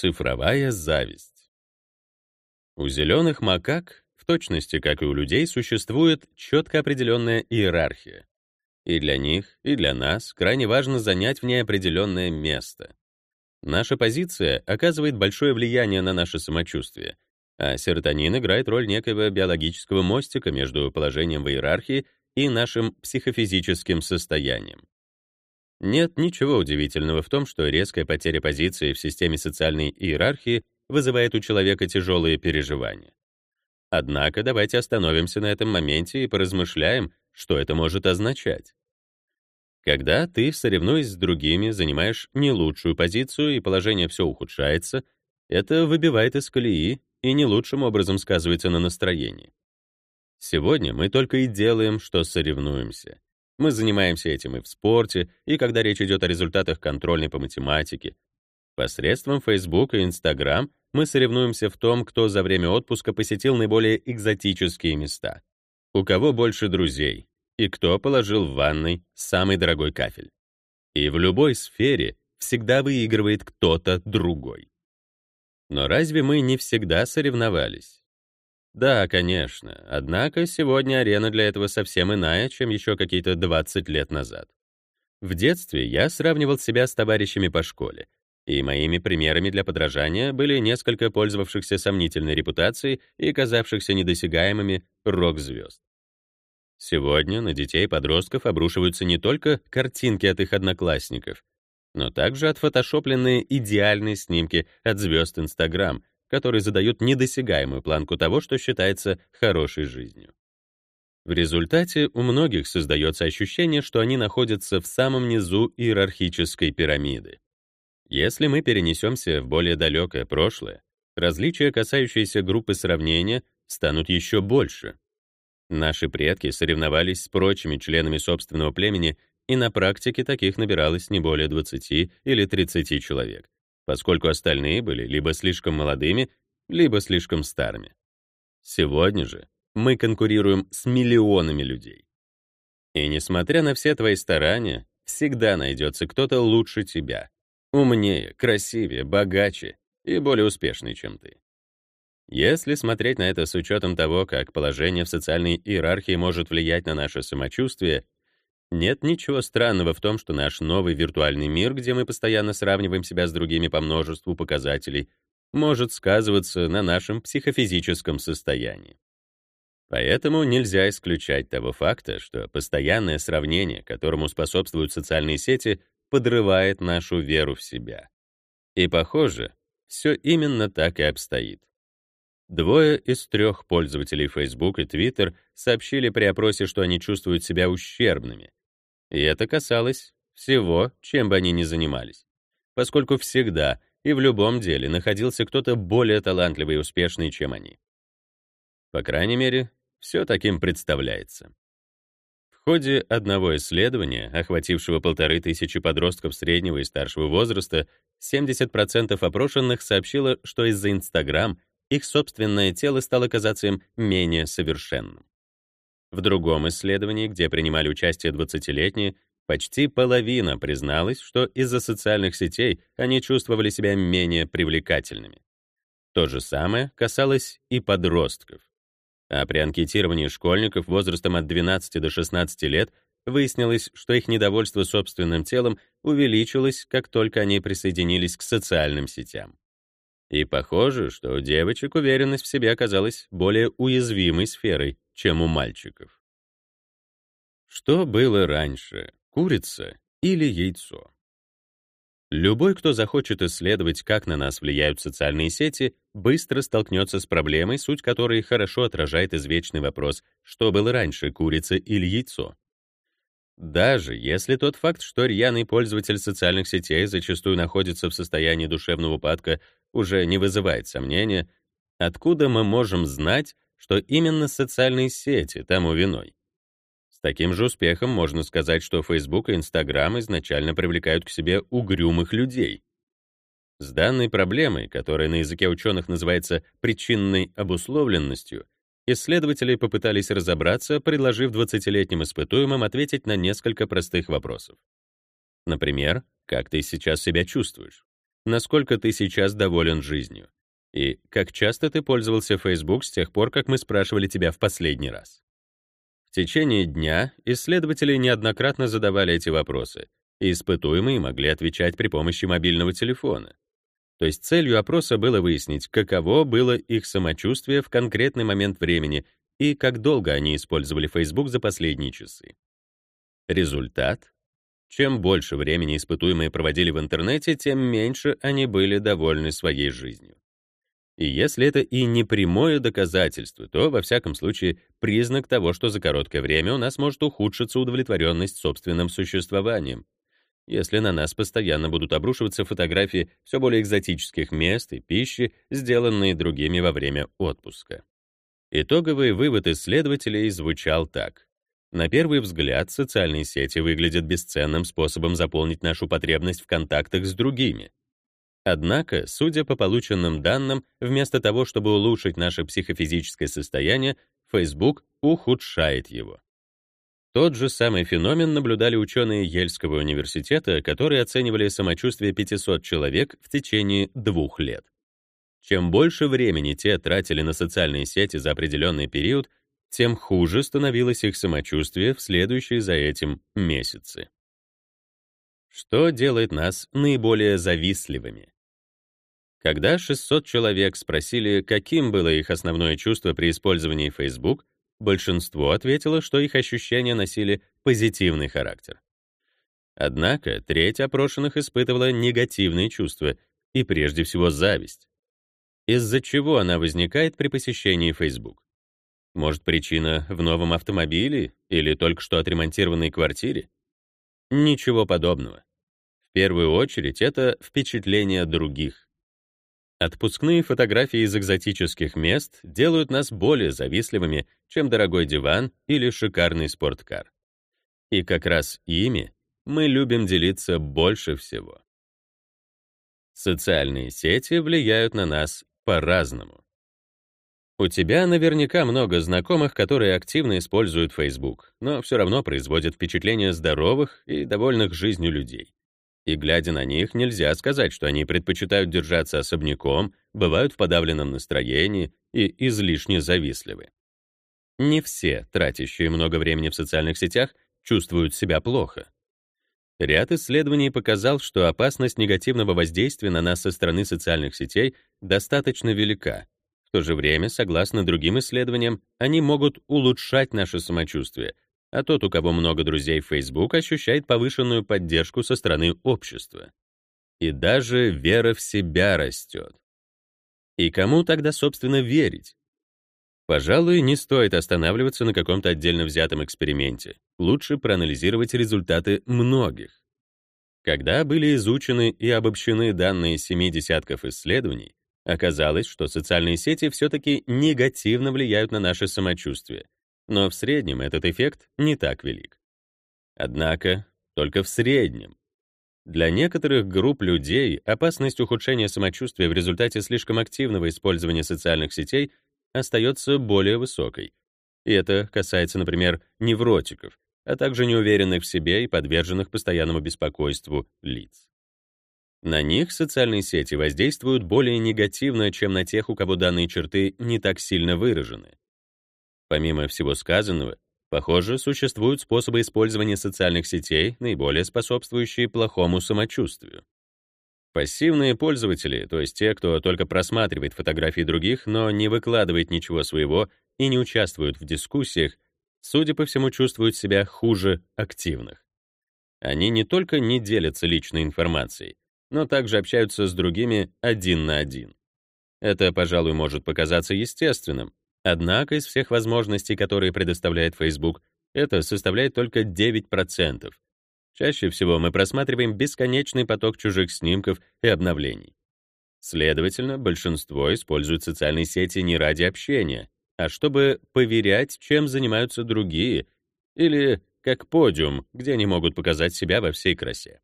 Цифровая зависть. У зеленых макак, в точности как и у людей, существует четко определенная иерархия. И для них, и для нас крайне важно занять в ней определенное место. Наша позиция оказывает большое влияние на наше самочувствие, а серотонин играет роль некого биологического мостика между положением в иерархии и нашим психофизическим состоянием. Нет ничего удивительного в том, что резкая потеря позиции в системе социальной иерархии вызывает у человека тяжелые переживания. Однако давайте остановимся на этом моменте и поразмышляем, что это может означать. Когда ты, соревнуясь с другими, занимаешь не лучшую позицию и положение все ухудшается, это выбивает из колеи и не лучшим образом сказывается на настроении. Сегодня мы только и делаем, что соревнуемся. Мы занимаемся этим и в спорте, и когда речь идет о результатах контрольной по математике. Посредством Facebook и Instagram мы соревнуемся в том, кто за время отпуска посетил наиболее экзотические места, у кого больше друзей и кто положил в ванной самый дорогой кафель. И в любой сфере всегда выигрывает кто-то другой. Но разве мы не всегда соревновались? Да, конечно. Однако сегодня арена для этого совсем иная, чем еще какие-то 20 лет назад. В детстве я сравнивал себя с товарищами по школе, и моими примерами для подражания были несколько пользовавшихся сомнительной репутацией и казавшихся недосягаемыми рок-звезд. Сегодня на детей и подростков обрушиваются не только картинки от их одноклассников, но также отфотошопленные идеальные снимки от звезд Инстаграм, которые задают недосягаемую планку того, что считается хорошей жизнью. В результате у многих создается ощущение, что они находятся в самом низу иерархической пирамиды. Если мы перенесемся в более далекое прошлое, различия, касающиеся группы сравнения, станут еще больше. Наши предки соревновались с прочими членами собственного племени, и на практике таких набиралось не более 20 или 30 человек поскольку остальные были либо слишком молодыми, либо слишком старыми. Сегодня же мы конкурируем с миллионами людей. И несмотря на все твои старания, всегда найдется кто-то лучше тебя, умнее, красивее, богаче и более успешный, чем ты. Если смотреть на это с учетом того, как положение в социальной иерархии может влиять на наше самочувствие, нет ничего странного в том, что наш новый виртуальный мир, где мы постоянно сравниваем себя с другими по множеству показателей, может сказываться на нашем психофизическом состоянии. Поэтому нельзя исключать того факта, что постоянное сравнение, которому способствуют социальные сети, подрывает нашу веру в себя. И, похоже, все именно так и обстоит. Двое из трех пользователей Facebook и Twitter сообщили при опросе, что они чувствуют себя ущербными, и это касалось всего, чем бы они ни занимались, поскольку всегда и в любом деле находился кто-то более талантливый и успешный, чем они. По крайней мере, все таким представляется. В ходе одного исследования, охватившего полторы тысячи подростков среднего и старшего возраста, 70% опрошенных сообщило, что из-за Инстаграм их собственное тело стало казаться им менее совершенным. В другом исследовании, где принимали участие 20-летние, почти половина призналась, что из-за социальных сетей они чувствовали себя менее привлекательными. То же самое касалось и подростков. А при анкетировании школьников возрастом от 12 до 16 лет выяснилось, что их недовольство собственным телом увеличилось, как только они присоединились к социальным сетям. И похоже, что у девочек уверенность в себе оказалась более уязвимой сферой, чем у мальчиков. Что было раньше, курица или яйцо? Любой, кто захочет исследовать, как на нас влияют социальные сети, быстро столкнется с проблемой, суть которой хорошо отражает извечный вопрос, что было раньше, курица или яйцо. Даже если тот факт, что рьяный пользователь социальных сетей зачастую находится в состоянии душевного упадка, уже не вызывает сомнения, откуда мы можем знать, что именно социальные сети тому виной. С таким же успехом можно сказать, что Facebook и Instagram изначально привлекают к себе угрюмых людей. С данной проблемой, которая на языке ученых называется причинной обусловленностью, исследователи попытались разобраться, предложив 20-летним испытуемым ответить на несколько простых вопросов. Например, как ты сейчас себя чувствуешь? насколько ты сейчас доволен жизнью и как часто ты пользовался Facebook с тех пор, как мы спрашивали тебя в последний раз. В течение дня исследователи неоднократно задавали эти вопросы, и испытуемые могли отвечать при помощи мобильного телефона. То есть целью опроса было выяснить, каково было их самочувствие в конкретный момент времени и как долго они использовали Facebook за последние часы. Результат? Чем больше времени испытуемые проводили в интернете, тем меньше они были довольны своей жизнью. И если это и не прямое доказательство, то, во всяком случае, признак того, что за короткое время у нас может ухудшиться удовлетворенность собственным существованием, если на нас постоянно будут обрушиваться фотографии все более экзотических мест и пищи, сделанные другими во время отпуска. Итоговый вывод исследователей звучал так. На первый взгляд, социальные сети выглядят бесценным способом заполнить нашу потребность в контактах с другими. Однако, судя по полученным данным, вместо того, чтобы улучшить наше психофизическое состояние, Facebook ухудшает его. Тот же самый феномен наблюдали ученые Ельского университета, которые оценивали самочувствие 500 человек в течение двух лет. Чем больше времени те тратили на социальные сети за определенный период, тем хуже становилось их самочувствие в следующие за этим месяцы. Что делает нас наиболее завистливыми? Когда 600 человек спросили, каким было их основное чувство при использовании Facebook, Большинство ответило, что их ощущения носили позитивный характер. Однако треть опрошенных испытывала негативные чувства и прежде всего зависть. Из-за чего она возникает при посещении Facebook? Может, причина в новом автомобиле или только что отремонтированной квартире? Ничего подобного. В первую очередь это впечатление других. Отпускные фотографии из экзотических мест делают нас более завистливыми, чем дорогой диван или шикарный спорткар. И как раз ими мы любим делиться больше всего. Социальные сети влияют на нас по-разному. У тебя наверняка много знакомых, которые активно используют Facebook, но все равно производят впечатление здоровых и довольных жизнью людей. И глядя на них, нельзя сказать, что они предпочитают держаться особняком, бывают в подавленном настроении и излишне завистливы. Не все, тратящие много времени в социальных сетях, чувствуют себя плохо. Ряд исследований показал, что опасность негативного воздействия на нас со стороны социальных сетей достаточно велика. В то же время, согласно другим исследованиям, они могут улучшать наше самочувствие, а тот, у кого много друзей в Facebook, ощущает повышенную поддержку со стороны общества. И даже вера в себя растет. И кому тогда, собственно, верить? Пожалуй, не стоит останавливаться на каком-то отдельно взятом эксперименте. Лучше проанализировать результаты многих. Когда были изучены и обобщены данные семи десятков исследований, оказалось, что социальные сети все-таки негативно влияют на наше самочувствие, но в среднем этот эффект не так велик. Однако, только в среднем. Для некоторых групп людей опасность ухудшения самочувствия в результате слишком активного использования социальных сетей остается более высокой. И это касается, например, невротиков, а также неуверенных в себе и подверженных постоянному беспокойству лиц. На них социальные сети воздействуют более негативно, чем на тех, у кого данные черты не так сильно выражены. Помимо всего сказанного, похоже, существуют способы использования социальных сетей, наиболее способствующие плохому самочувствию. Пассивные пользователи, то есть те, кто только просматривает фотографии других, но не выкладывает ничего своего и не участвует в дискуссиях, судя по всему, чувствуют себя хуже активных. Они не только не делятся личной информацией, но также общаются с другими один на один. Это, пожалуй, может показаться естественным, Однако из всех возможностей, которые предоставляет Facebook, это составляет только 9%. Чаще всего мы просматриваем бесконечный поток чужих снимков и обновлений. Следовательно, большинство используют социальные сети не ради общения, а чтобы поверять, чем занимаются другие, или как подиум, где они могут показать себя во всей красе.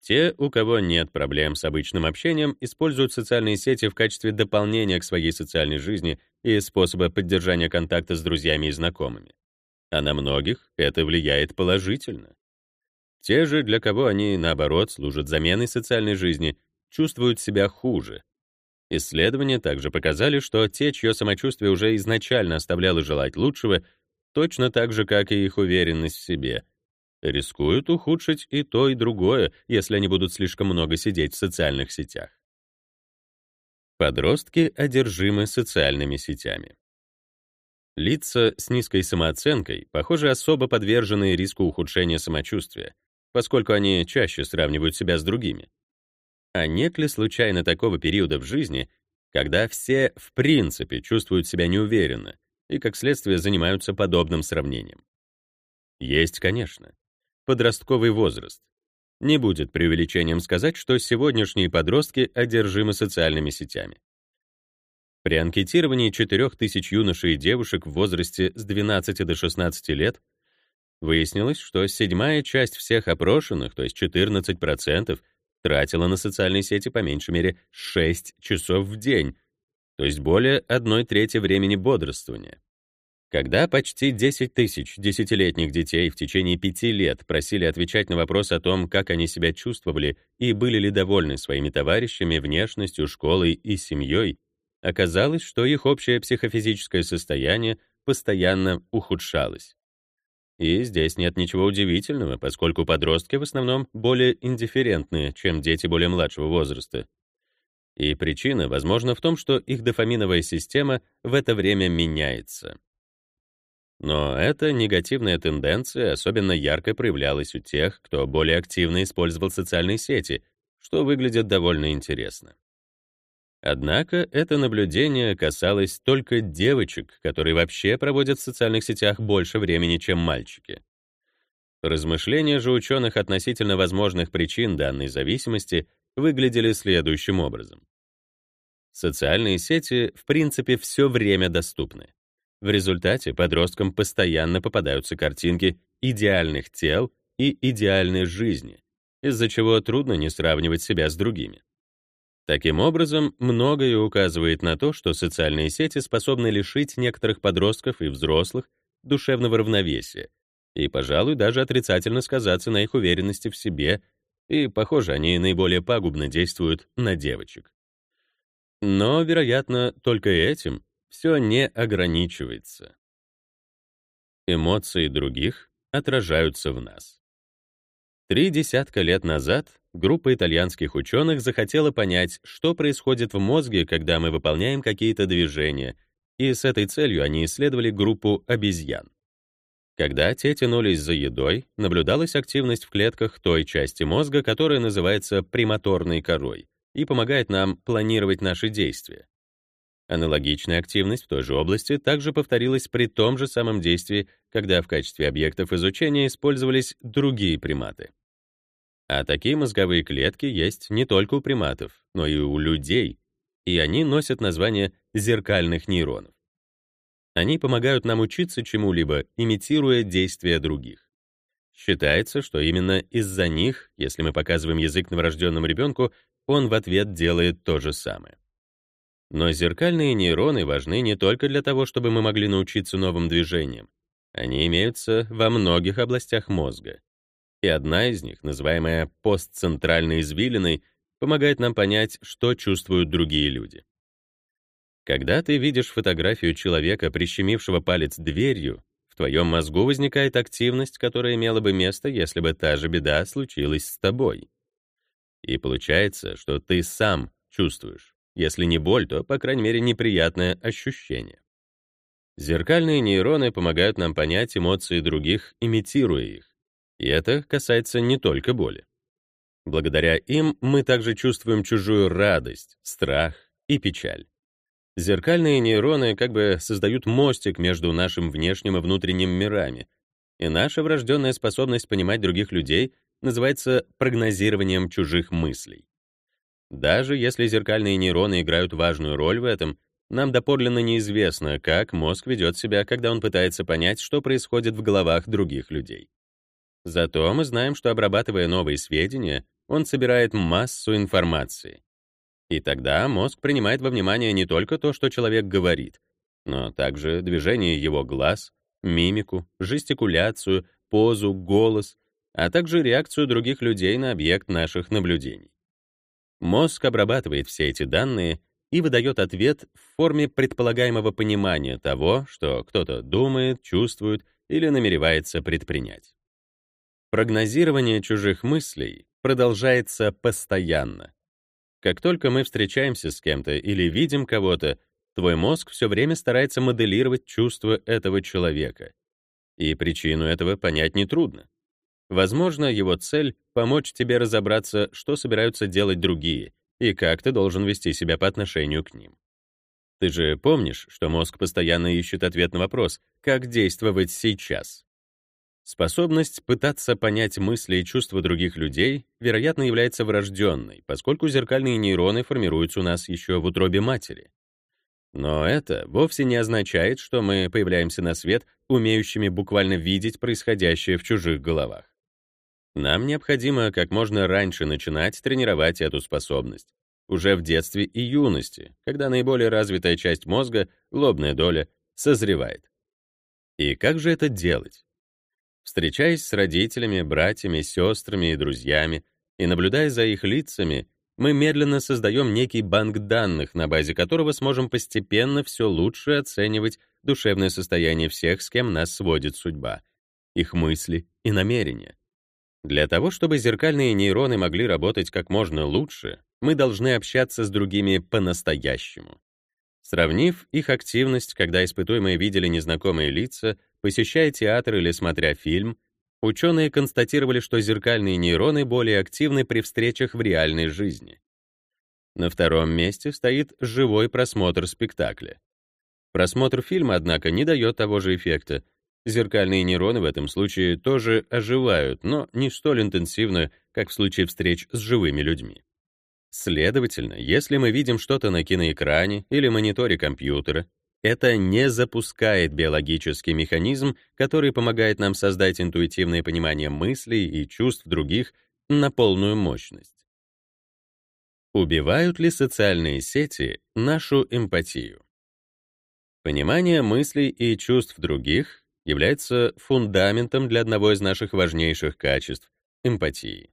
Те, у кого нет проблем с обычным общением, используют социальные сети в качестве дополнения к своей социальной жизни и способа поддержания контакта с друзьями и знакомыми. А на многих это влияет положительно. Те же, для кого они, наоборот, служат заменой социальной жизни, чувствуют себя хуже. Исследования также показали, что те, чье самочувствие уже изначально оставляло желать лучшего, точно так же, как и их уверенность в себе, рискуют ухудшить и то, и другое, если они будут слишком много сидеть в социальных сетях. Подростки одержимы социальными сетями. Лица с низкой самооценкой, похоже, особо подвержены риску ухудшения самочувствия, поскольку они чаще сравнивают себя с другими. А нет ли случайно такого периода в жизни, когда все в принципе чувствуют себя неуверенно и, как следствие, занимаются подобным сравнением? Есть, конечно. Подростковый возраст. Не будет преувеличением сказать, что сегодняшние подростки одержимы социальными сетями. При анкетировании 4000 юношей и девушек в возрасте с 12 до 16 лет выяснилось, что седьмая часть всех опрошенных, то есть 14%, тратила на социальные сети по меньшей мере 6 часов в день, то есть более одной трети времени бодрствования. Когда почти 10 тысяч десятилетних детей в течение пяти лет просили отвечать на вопрос о том, как они себя чувствовали и были ли довольны своими товарищами, внешностью, школой и семьей, оказалось, что их общее психофизическое состояние постоянно ухудшалось. И здесь нет ничего удивительного, поскольку подростки в основном более индифферентные, чем дети более младшего возраста. И причина, возможно, в том, что их дофаминовая система в это время меняется. Но эта негативная тенденция особенно ярко проявлялась у тех, кто более активно использовал социальные сети, что выглядит довольно интересно. Однако это наблюдение касалось только девочек, которые вообще проводят в социальных сетях больше времени, чем мальчики. Размышления же ученых относительно возможных причин данной зависимости выглядели следующим образом. Социальные сети, в принципе, все время доступны. В результате подросткам постоянно попадаются картинки идеальных тел и идеальной жизни, из-за чего трудно не сравнивать себя с другими. Таким образом, многое указывает на то, что социальные сети способны лишить некоторых подростков и взрослых душевного равновесия и, пожалуй, даже отрицательно сказаться на их уверенности в себе, и, похоже, они наиболее пагубно действуют на девочек. Но, вероятно, только этим все не ограничивается. Эмоции других отражаются в нас. Три десятка лет назад группа итальянских ученых захотела понять, что происходит в мозге, когда мы выполняем какие-то движения, и с этой целью они исследовали группу обезьян. Когда те тянулись за едой, наблюдалась активность в клетках той части мозга, которая называется премоторной корой и помогает нам планировать наши действия. Аналогичная активность в той же области также повторилась при том же самом действии, когда в качестве объектов изучения использовались другие приматы. А такие мозговые клетки есть не только у приматов, но и у людей, и они носят название зеркальных нейронов. Они помогают нам учиться чему-либо, имитируя действия других. Считается, что именно из-за них, если мы показываем язык новорожденному ребенку, он в ответ делает то же самое. Но зеркальные нейроны важны не только для того, чтобы мы могли научиться новым движениям. Они имеются во многих областях мозга. И одна из них, называемая постцентральной извилиной, помогает нам понять, что чувствуют другие люди. Когда ты видишь фотографию человека, прищемившего палец дверью, в твоем мозгу возникает активность, которая имела бы место, если бы та же беда случилась с тобой. И получается, что ты сам чувствуешь. Если не боль, то, по крайней мере, неприятное ощущение. Зеркальные нейроны помогают нам понять эмоции других, имитируя их. И это касается не только боли. Благодаря им мы также чувствуем чужую радость, страх и печаль. Зеркальные нейроны как бы создают мостик между нашим внешним и внутренним мирами, и наша врожденная способность понимать других людей называется прогнозированием чужих мыслей. Даже если зеркальные нейроны играют важную роль в этом, нам доподлинно неизвестно, как мозг ведет себя, когда он пытается понять, что происходит в головах других людей. Зато мы знаем, что обрабатывая новые сведения, он собирает массу информации. И тогда мозг принимает во внимание не только то, что человек говорит, но также движение его глаз, мимику, жестикуляцию, позу, голос, а также реакцию других людей на объект наших наблюдений. Мозг обрабатывает все эти данные и выдает ответ в форме предполагаемого понимания того, что кто-то думает, чувствует или намеревается предпринять. Прогнозирование чужих мыслей продолжается постоянно. Как только мы встречаемся с кем-то или видим кого-то, твой мозг все время старается моделировать чувства этого человека. И причину этого понять нетрудно. Возможно, его цель — помочь тебе разобраться, что собираются делать другие, и как ты должен вести себя по отношению к ним. Ты же помнишь, что мозг постоянно ищет ответ на вопрос, как действовать сейчас? Способность пытаться понять мысли и чувства других людей, вероятно, является врожденной, поскольку зеркальные нейроны формируются у нас еще в утробе матери. Но это вовсе не означает, что мы появляемся на свет, умеющими буквально видеть происходящее в чужих головах. Нам необходимо как можно раньше начинать тренировать эту способность, уже в детстве и юности, когда наиболее развитая часть мозга, лобная доля, созревает. И как же это делать? Встречаясь с родителями, братьями, сестрами и друзьями и наблюдая за их лицами, мы медленно создаем некий банк данных, на базе которого сможем постепенно все лучше оценивать душевное состояние всех, с кем нас сводит судьба, их мысли и намерения. Для того, чтобы зеркальные нейроны могли работать как можно лучше, мы должны общаться с другими по-настоящему. Сравнив их активность, когда испытуемые видели незнакомые лица, посещая театр или смотря фильм, ученые констатировали, что зеркальные нейроны более активны при встречах в реальной жизни. На втором месте стоит живой просмотр спектакля. Просмотр фильма, однако, не дает того же эффекта, Зеркальные нейроны в этом случае тоже оживают, но не столь интенсивно, как в случае встреч с живыми людьми. Следовательно, если мы видим что-то на киноэкране или мониторе компьютера, это не запускает биологический механизм, который помогает нам создать интуитивное понимание мыслей и чувств других на полную мощность. Убивают ли социальные сети нашу эмпатию? Понимание мыслей и чувств других является фундаментом для одного из наших важнейших качеств — эмпатии.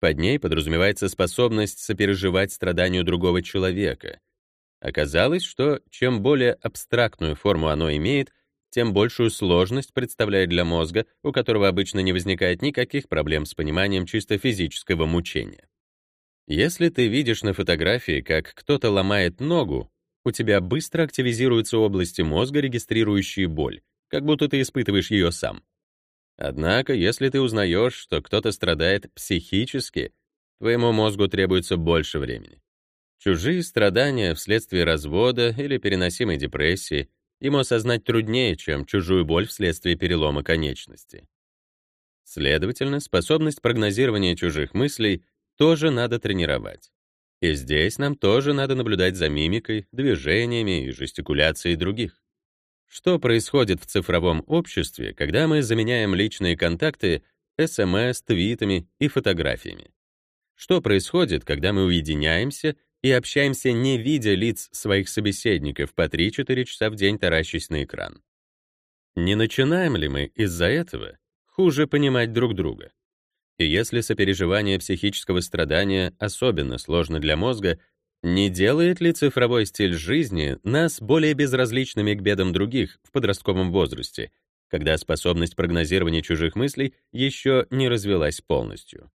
Под ней подразумевается способность сопереживать страданию другого человека. Оказалось, что чем более абстрактную форму оно имеет, тем большую сложность представляет для мозга, у которого обычно не возникает никаких проблем с пониманием чисто физического мучения. Если ты видишь на фотографии, как кто-то ломает ногу, у тебя быстро активизируются области мозга, регистрирующие боль, как будто ты испытываешь ее сам. Однако, если ты узнаешь, что кто-то страдает психически, твоему мозгу требуется больше времени. Чужие страдания вследствие развода или переносимой депрессии ему осознать труднее, чем чужую боль вследствие перелома конечности. Следовательно, способность прогнозирования чужих мыслей тоже надо тренировать. И здесь нам тоже надо наблюдать за мимикой, движениями и жестикуляцией других. Что происходит в цифровом обществе, когда мы заменяем личные контакты СМС, твитами и фотографиями? Что происходит, когда мы уединяемся и общаемся, не видя лиц своих собеседников по 3-4 часа в день таращась на экран? Не начинаем ли мы из-за этого хуже понимать друг друга? И если сопереживание психического страдания особенно сложно для мозга, не делает ли цифровой стиль жизни нас более безразличными к бедам других в подростковом возрасте, когда способность прогнозирования чужих мыслей еще не развилась полностью?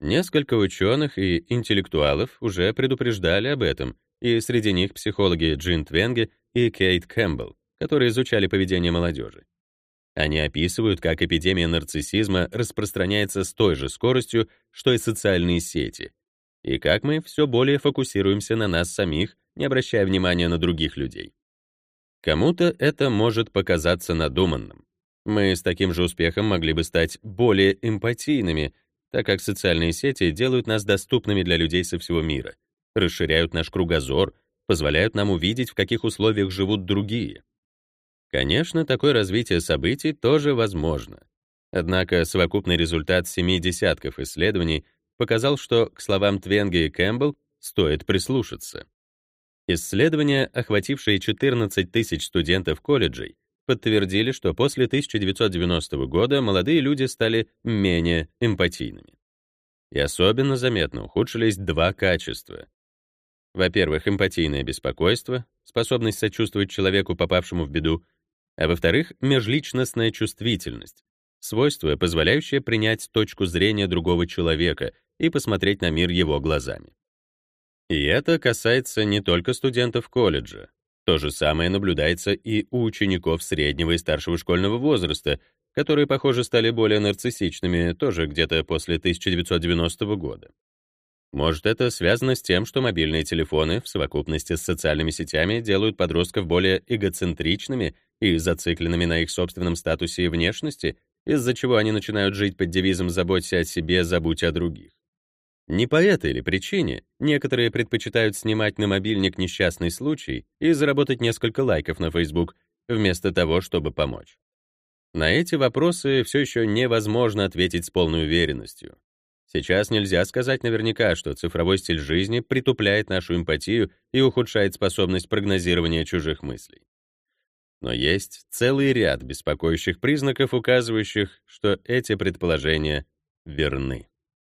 Несколько ученых и интеллектуалов уже предупреждали об этом, и среди них психологи Джин Твенге и Кейт Кэмпбелл, которые изучали поведение молодежи. Они описывают, как эпидемия нарциссизма распространяется с той же скоростью, что и социальные сети — и как мы все более фокусируемся на нас самих, не обращая внимания на других людей. Кому-то это может показаться надуманным. Мы с таким же успехом могли бы стать более эмпатийными, так как социальные сети делают нас доступными для людей со всего мира, расширяют наш кругозор, позволяют нам увидеть, в каких условиях живут другие. Конечно, такое развитие событий тоже возможно. Однако совокупный результат семи десятков исследований показал, что к словам Твенге и Кэмпбелл стоит прислушаться. Исследования, охватившие 14 тысяч студентов колледжей, подтвердили, что после 1990 года молодые люди стали менее эмпатийными. И особенно заметно ухудшились два качества. Во-первых, эмпатийное беспокойство, способность сочувствовать человеку, попавшему в беду, а во-вторых, межличностная чувствительность, свойство, позволяющее принять точку зрения другого человека и посмотреть на мир его глазами. И это касается не только студентов колледжа. То же самое наблюдается и у учеников среднего и старшего школьного возраста, которые, похоже, стали более нарциссичными тоже где-то после 1990 года. Может, это связано с тем, что мобильные телефоны в совокупности с социальными сетями делают подростков более эгоцентричными и зацикленными на их собственном статусе и внешности, из-за чего они начинают жить под девизом «заботься о себе, забудь о других». Не по этой или причине некоторые предпочитают снимать на мобильник несчастный случай и заработать несколько лайков на Facebook, вместо того, чтобы помочь. На эти вопросы все еще невозможно ответить с полной уверенностью. Сейчас нельзя сказать наверняка, что цифровой стиль жизни притупляет нашу эмпатию и ухудшает способность прогнозирования чужих мыслей. Но есть целый ряд беспокоящих признаков, указывающих, что эти предположения верны.